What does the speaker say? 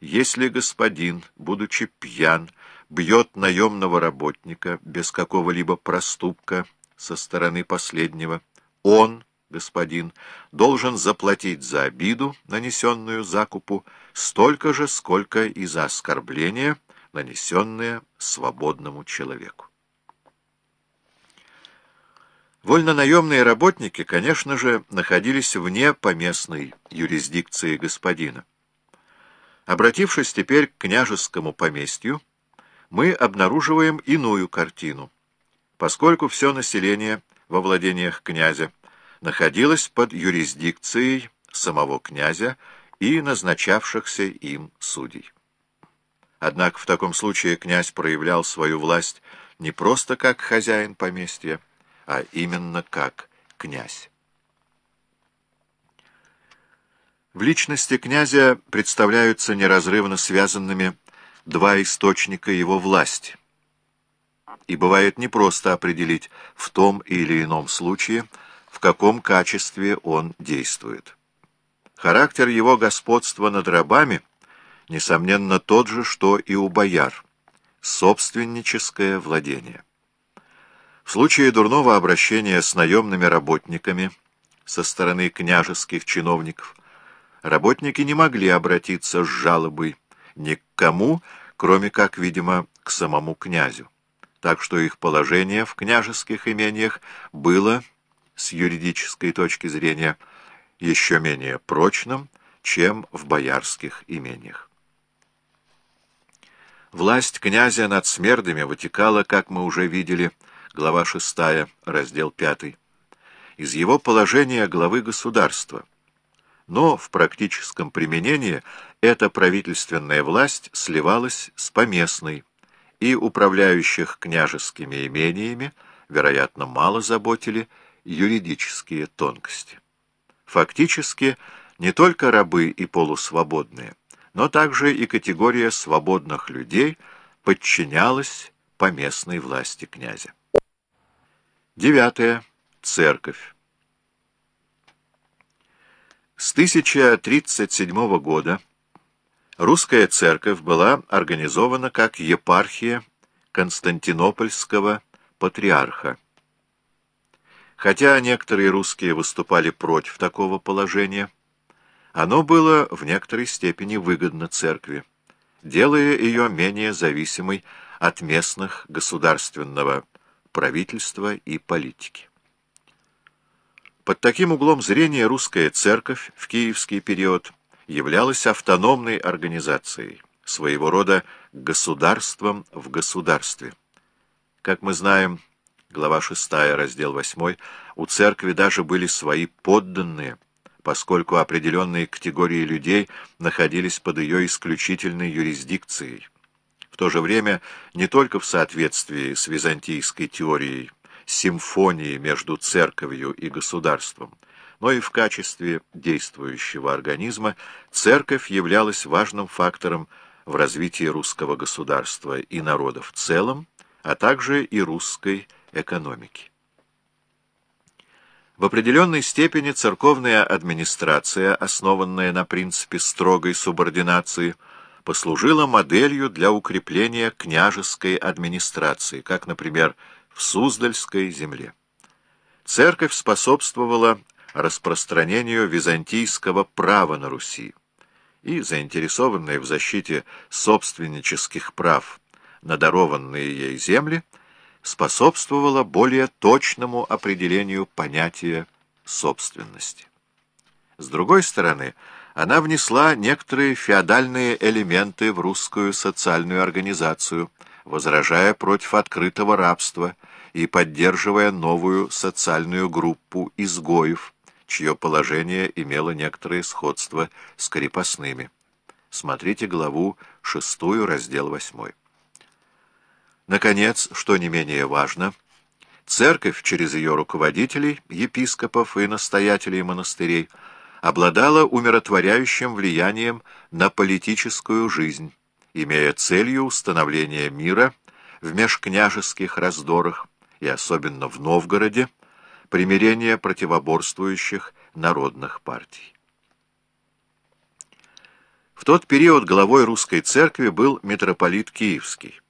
Если господин, будучи пьян, бьет наемного работника без какого-либо проступка со стороны последнего, он, господин, должен заплатить за обиду, нанесенную закупу, столько же, сколько и за оскорбление, нанесенное свободному человеку. Вольнонаемные работники, конечно же, находились вне поместной юрисдикции господина. Обратившись теперь к княжескому поместью, мы обнаруживаем иную картину, поскольку все население во владениях князя находилось под юрисдикцией самого князя и назначавшихся им судей. Однако в таком случае князь проявлял свою власть не просто как хозяин поместья, а именно как князь. В личности князя представляются неразрывно связанными два источника его власти. И бывает непросто определить в том или ином случае, в каком качестве он действует. Характер его господства над рабами, несомненно, тот же, что и у бояр — собственническое владение. В случае дурного обращения с наемными работниками со стороны княжеских чиновников работники не могли обратиться с жалобой ни к кому, кроме как, видимо, к самому князю. Так что их положение в княжеских имениях было, с юридической точки зрения, еще менее прочным, чем в боярских имениях. Власть князя над смердами вытекала, как мы уже видели, глава 6, раздел 5, из его положения главы государства. Но в практическом применении эта правительственная власть сливалась с поместной, и управляющих княжескими имениями, вероятно, мало заботили юридические тонкости. Фактически, не только рабы и полусвободные, но также и категория свободных людей подчинялась поместной власти князя. Девятое. Церковь. С 1037 года русская церковь была организована как епархия Константинопольского патриарха. Хотя некоторые русские выступали против такого положения, оно было в некоторой степени выгодно церкви, делая ее менее зависимой от местных государственного правительства и политики. Под таким углом зрения русская церковь в киевский период являлась автономной организацией, своего рода государством в государстве. Как мы знаем, глава 6, раздел 8, у церкви даже были свои подданные, поскольку определенные категории людей находились под ее исключительной юрисдикцией то же время не только в соответствии с византийской теорией симфонии между церковью и государством, но и в качестве действующего организма церковь являлась важным фактором в развитии русского государства и народа в целом, а также и русской экономики. В определенной степени церковная администрация, основанная на принципе строгой субординации – послужила моделью для укрепления княжеской администрации, как, например, в Суздальской земле. Церковь способствовала распространению византийского права на Руси, и, заинтересованная в защите собственнических прав на дарованные ей земли, способствовала более точному определению понятия собственности. С другой стороны, она внесла некоторые феодальные элементы в русскую социальную организацию, возражая против открытого рабства и поддерживая новую социальную группу изгоев, чье положение имело некоторое сходство с крепостными. Смотрите главу 6, раздел 8. Наконец, что не менее важно, церковь через ее руководителей, епископов и настоятелей монастырей – обладала умиротворяющим влиянием на политическую жизнь, имея целью установления мира в межкняжеских раздорах и особенно в Новгороде, примирение противоборствующих народных партий. В тот период главой русской церкви был митрополит Киевский.